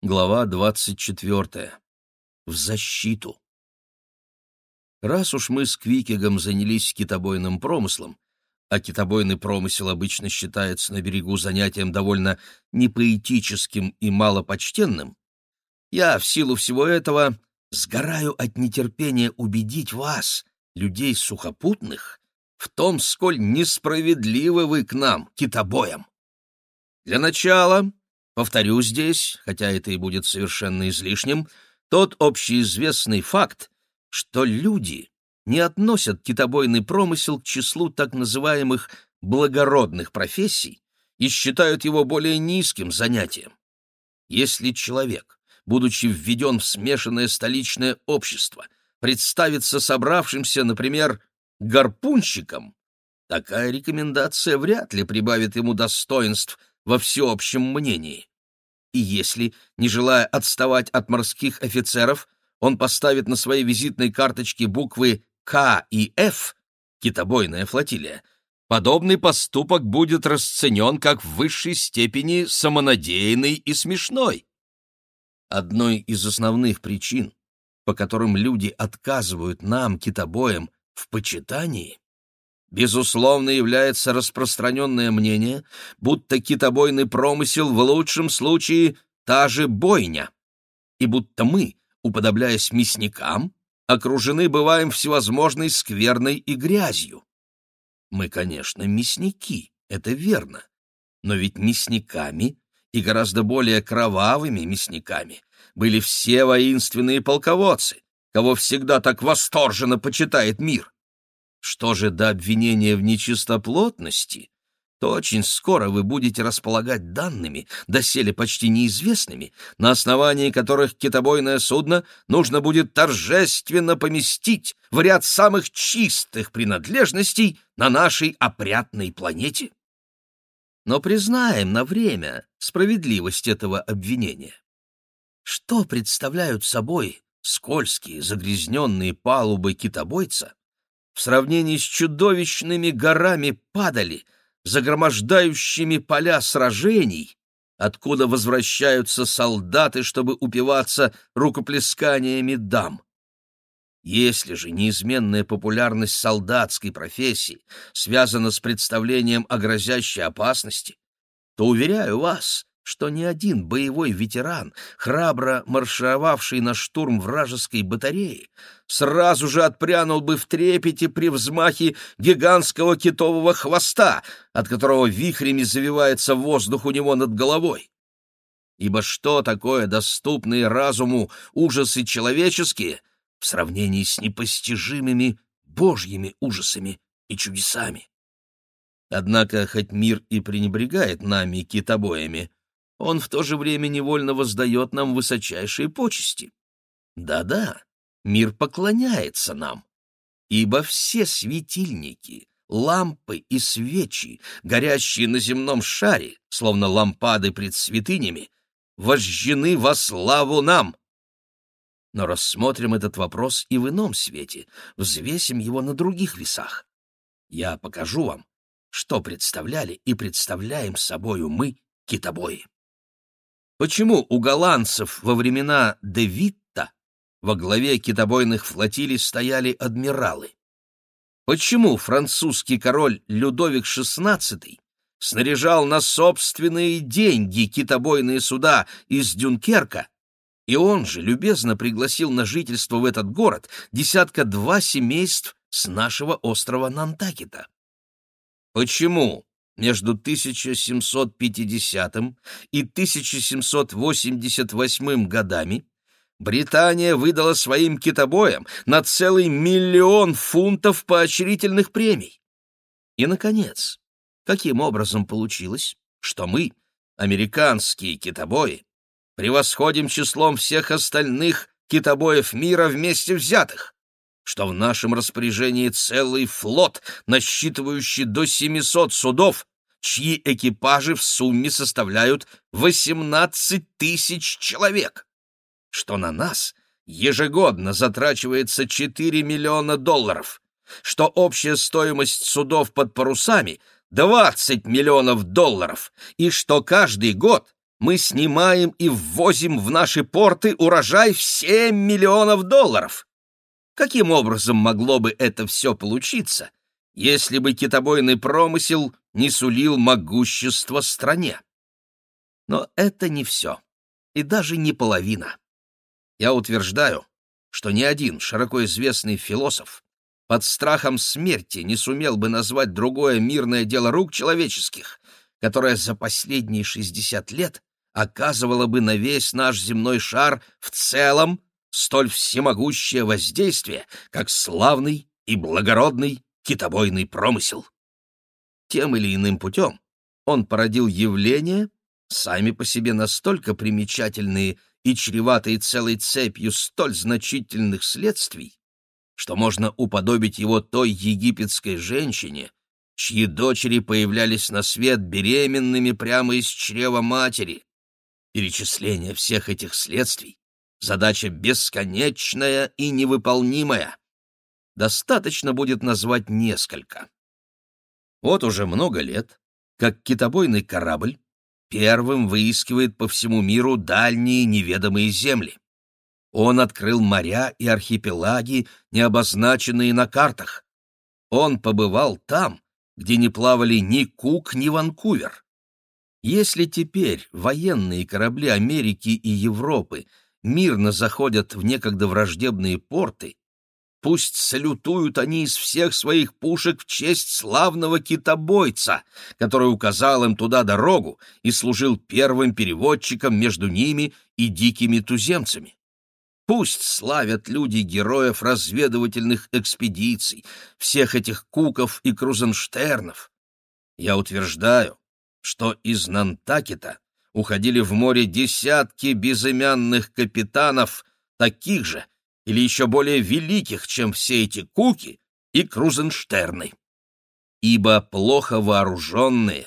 Глава 24. В защиту. Раз уж мы с Квикигом занялись китобойным промыслом, а китобойный промысел обычно считается на берегу занятием довольно непоэтическим и малопочтенным, я в силу всего этого сгораю от нетерпения убедить вас, людей сухопутных, в том, сколь несправедливы вы к нам, китобоям. Для начала Повторю здесь, хотя это и будет совершенно излишним, тот общеизвестный факт, что люди не относят китобойный промысел к числу так называемых благородных профессий и считают его более низким занятием. Если человек, будучи введен в смешанное столичное общество, представится собравшимся, например, гарпунщиком, такая рекомендация вряд ли прибавит ему достоинств во всеобщем мнении. И если, не желая отставать от морских офицеров, он поставит на своей визитной карточке буквы «К» и «Ф» — китобойная флотилия, подобный поступок будет расценен как в высшей степени самонадеянный и смешной. Одной из основных причин, по которым люди отказывают нам, китобоям, в почитании, Безусловно, является распространенное мнение, будто китобойный промысел в лучшем случае та же бойня, и будто мы, уподобляясь мясникам, окружены бываем всевозможной скверной и грязью. Мы, конечно, мясники, это верно, но ведь мясниками и гораздо более кровавыми мясниками были все воинственные полководцы, кого всегда так восторженно почитает мир. Что же до обвинения в нечистоплотности, то очень скоро вы будете располагать данными, доселе почти неизвестными, на основании которых китобойное судно нужно будет торжественно поместить в ряд самых чистых принадлежностей на нашей опрятной планете. Но признаем на время справедливость этого обвинения. Что представляют собой скользкие, загрязненные палубы китобойца в сравнении с чудовищными горами падали, загромождающими поля сражений, откуда возвращаются солдаты, чтобы упиваться рукоплесканиями дам. Если же неизменная популярность солдатской профессии связана с представлением о грозящей опасности, то, уверяю вас, что ни один боевой ветеран, храбро маршировавший на штурм вражеской батареи, сразу же отпрянул бы в трепете при взмахе гигантского китового хвоста, от которого вихрями завивается воздух у него над головой. Ибо что такое доступные разуму ужасы человеческие в сравнении с непостижимыми божьими ужасами и чудесами? Однако, хоть мир и пренебрегает нами китобоями, он в то же время невольно воздает нам высочайшие почести. Да-да, мир поклоняется нам, ибо все светильники, лампы и свечи, горящие на земном шаре, словно лампады пред святынями, вожжены во славу нам. Но рассмотрим этот вопрос и в ином свете, взвесим его на других весах. Я покажу вам, что представляли и представляем собою мы, китобои. Почему у голландцев во времена де Витта во главе китобойных флотилий стояли адмиралы? Почему французский король Людовик XVI снаряжал на собственные деньги китобойные суда из Дюнкерка, и он же любезно пригласил на жительство в этот город десятка-два семейств с нашего острова Нантакета? Почему между 1750 и 1788 годами Британия выдала своим китобоям на целый миллион фунтов поощрительных премий. И, наконец, каким образом получилось, что мы, американские китобои, превосходим числом всех остальных китобоев мира вместе взятых? что в нашем распоряжении целый флот, насчитывающий до 700 судов, чьи экипажи в сумме составляют 18 тысяч человек, что на нас ежегодно затрачивается 4 миллиона долларов, что общая стоимость судов под парусами 20 миллионов долларов, и что каждый год мы снимаем и ввозим в наши порты урожай в 7 миллионов долларов. Каким образом могло бы это все получиться, если бы китобойный промысел не сулил могущество стране? Но это не все, и даже не половина. Я утверждаю, что ни один широко известный философ под страхом смерти не сумел бы назвать другое мирное дело рук человеческих, которое за последние 60 лет оказывало бы на весь наш земной шар в целом столь всемогущее воздействие, как славный и благородный китобойный промысел. Тем или иным путем он породил явления, сами по себе настолько примечательные и чреватые целой цепью столь значительных следствий, что можно уподобить его той египетской женщине, чьи дочери появлялись на свет беременными прямо из чрева матери. Перечисление всех этих следствий — задача бесконечная и невыполнимая. Достаточно будет назвать несколько. Вот уже много лет, как китобойный корабль первым выискивает по всему миру дальние неведомые земли. Он открыл моря и архипелаги, не обозначенные на картах. Он побывал там, где не плавали ни Кук, ни Ванкувер. Если теперь военные корабли Америки и Европы мирно заходят в некогда враждебные порты, Пусть салютуют они из всех своих пушек в честь славного китобойца, который указал им туда дорогу и служил первым переводчиком между ними и дикими туземцами. Пусть славят люди героев разведывательных экспедиций, всех этих Куков и Крузенштернов. Я утверждаю, что из Нантакета уходили в море десятки безымянных капитанов, таких же, или еще более великих, чем все эти Куки и Крузенштерны. Ибо плохо вооруженные,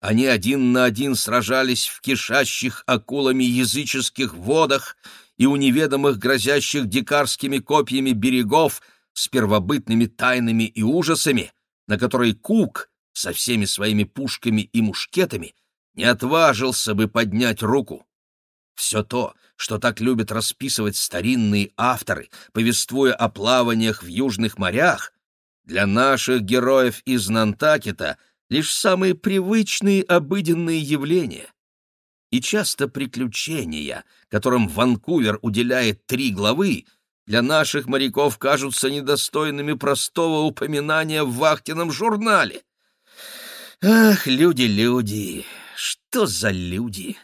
они один на один сражались в кишащих акулами языческих водах и у неведомых грозящих дикарскими копьями берегов с первобытными тайнами и ужасами, на которые Кук со всеми своими пушками и мушкетами не отважился бы поднять руку. Все то, что так любят расписывать старинные авторы, повествуя о плаваниях в южных морях, для наших героев из Нантакета лишь самые привычные обыденные явления. И часто приключения, которым Ванкувер уделяет три главы, для наших моряков кажутся недостойными простого упоминания в вахтенном журнале. Ах, люди, люди, что за люди!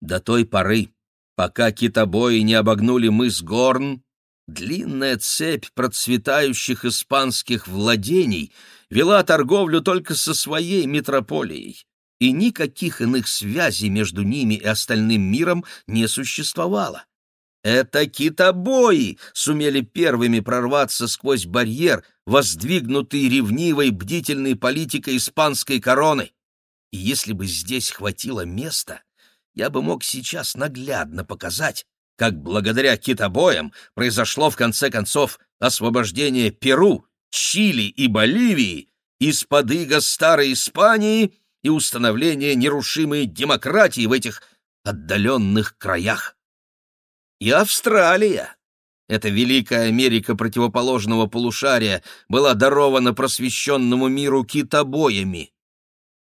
До той поры, пока китобои не обогнули мыс Горн, длинная цепь процветающих испанских владений вела торговлю только со своей метрополией, и никаких иных связей между ними и остальным миром не существовало. Это китобои сумели первыми прорваться сквозь барьер, воздвигнутый ревнивой бдительной политикой испанской короны. И если бы здесь хватило места, я бы мог сейчас наглядно показать, как благодаря китобоям произошло в конце концов освобождение Перу, Чили и Боливии из-под иго старой Испании и установление нерушимой демократии в этих отдаленных краях. И Австралия, эта великая Америка противоположного полушария, была дарована просвещенному миру китобоями.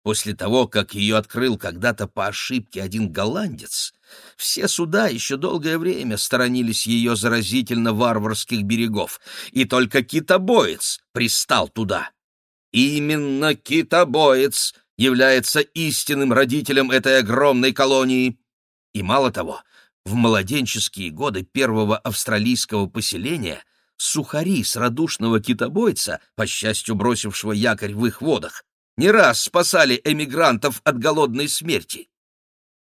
После того, как ее открыл когда-то по ошибке один голландец, все суда еще долгое время сторонились ее заразительно варварских берегов, и только китобоец пристал туда. Именно китобоец является истинным родителем этой огромной колонии. И мало того, в младенческие годы первого австралийского поселения сухари с радушного китобойца, по счастью бросившего якорь в их водах, не раз спасали эмигрантов от голодной смерти.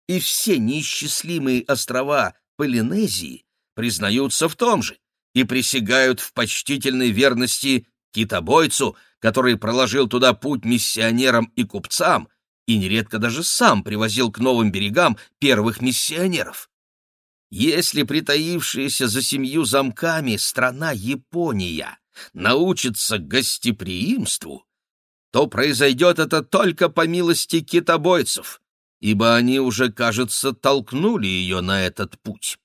И все неисчислимые острова Полинезии признаются в том же и присягают в почтительной верности китобойцу, который проложил туда путь миссионерам и купцам и нередко даже сам привозил к новым берегам первых миссионеров. Если притаившаяся за семью замками страна Япония научится гостеприимству, то произойдет это только по милости китобойцев, ибо они уже, кажется, толкнули ее на этот путь.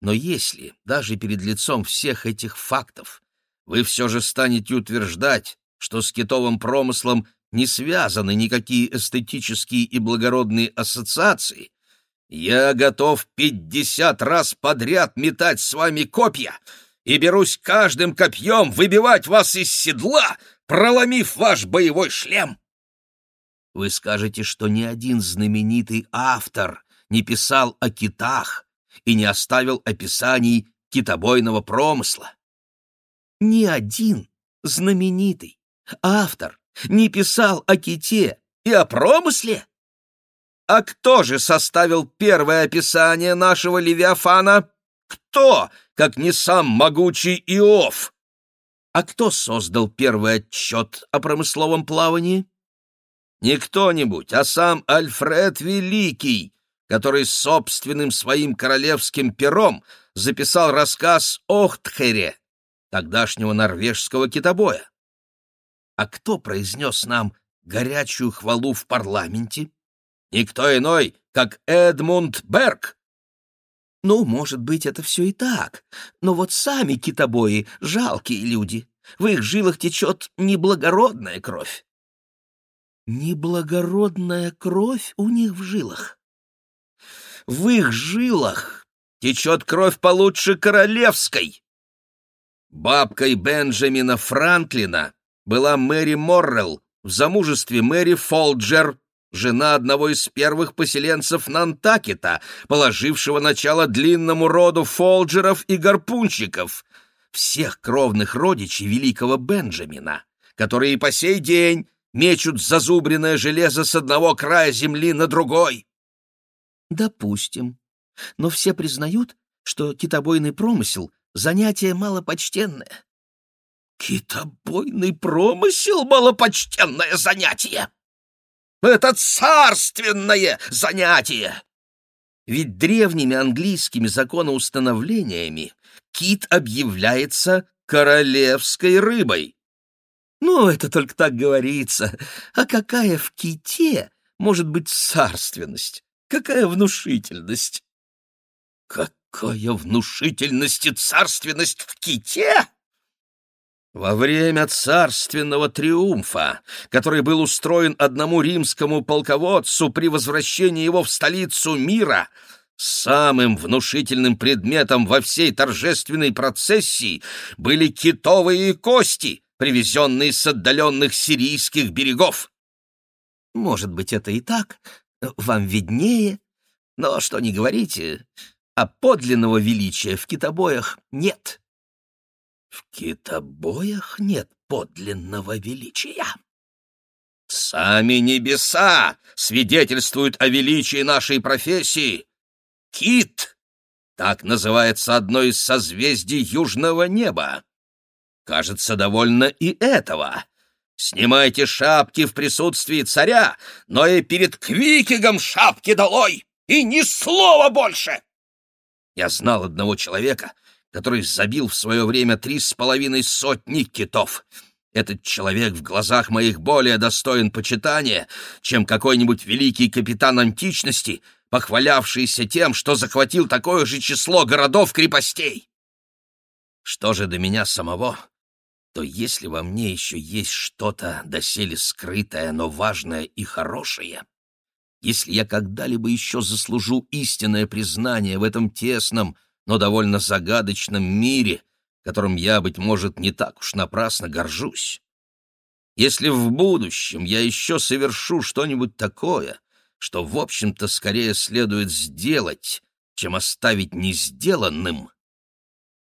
Но если, даже перед лицом всех этих фактов, вы все же станете утверждать, что с китовым промыслом не связаны никакие эстетические и благородные ассоциации, я готов пятьдесят раз подряд метать с вами копья и берусь каждым копьем выбивать вас из седла, проломив ваш боевой шлем. Вы скажете, что ни один знаменитый автор не писал о китах и не оставил описаний китобойного промысла. Ни один знаменитый автор не писал о ките и о промысле. А кто же составил первое описание нашего Левиафана? Кто, как не сам могучий Иов? А кто создал первый отчет о промысловом плавании? Не кто-нибудь, а сам Альфред Великий, который собственным своим королевским пером записал рассказ Охтхере, тогдашнего норвежского китобоя. А кто произнес нам горячую хвалу в парламенте? Никто иной, как Эдмунд Берг. Ну, может быть, это все и так, но вот сами китобои — жалкие люди. В их жилах течет неблагородная кровь. Неблагородная кровь у них в жилах. В их жилах течет кровь получше королевской. Бабкой Бенджамина Франклина была Мэри Моррелл, в замужестве Мэри Фолджер, жена одного из первых поселенцев Нантакета, положившего начало длинному роду фолджеров и гарпунщиков, всех кровных родичей великого Бенджамина, которые по сей день мечут зазубренное железо с одного края земли на другой. Допустим. Но все признают, что китобойный промысел — занятие малопочтенное. Китобойный промысел — малопочтенное занятие! Это царственное занятие! Ведь древними английскими законоустановлениями кит объявляется королевской рыбой. Ну, это только так говорится. А какая в ките может быть царственность? Какая внушительность? Какая внушительность и царственность в ките? Во время царственного триумфа, который был устроен одному римскому полководцу при возвращении его в столицу мира, самым внушительным предметом во всей торжественной процессии были китовые кости, привезенные с отдаленных сирийских берегов. Может быть, это и так, вам виднее, но что не говорите, а подлинного величия в китобоях нет. В китобоях нет подлинного величия. Сами небеса свидетельствуют о величии нашей профессии. Кит — так называется одно из созвездий южного неба. Кажется, довольно и этого. Снимайте шапки в присутствии царя, но и перед Квикигом шапки долой, и ни слова больше! Я знал одного человека, который забил в свое время три с половиной сотни китов. Этот человек в глазах моих более достоин почитания, чем какой-нибудь великий капитан античности, похвалявшийся тем, что захватил такое же число городов-крепостей. Что же до меня самого, то если во мне еще есть что-то доселе скрытое, но важное и хорошее, если я когда-либо еще заслужу истинное признание в этом тесном, но довольно загадочном мире, которым я, быть может, не так уж напрасно горжусь. Если в будущем я еще совершу что-нибудь такое, что, в общем-то, скорее следует сделать, чем оставить несделанным,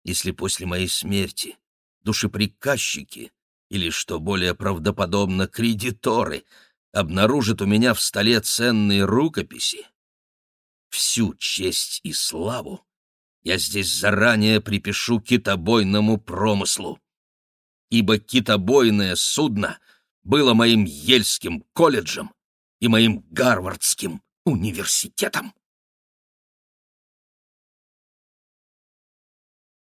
если после моей смерти душеприказчики или, что более правдоподобно, кредиторы обнаружат у меня в столе ценные рукописи, всю честь и славу я здесь заранее припишу китобойному промыслу. Ибо китобойное судно было моим Ельским колледжем и моим Гарвардским университетом.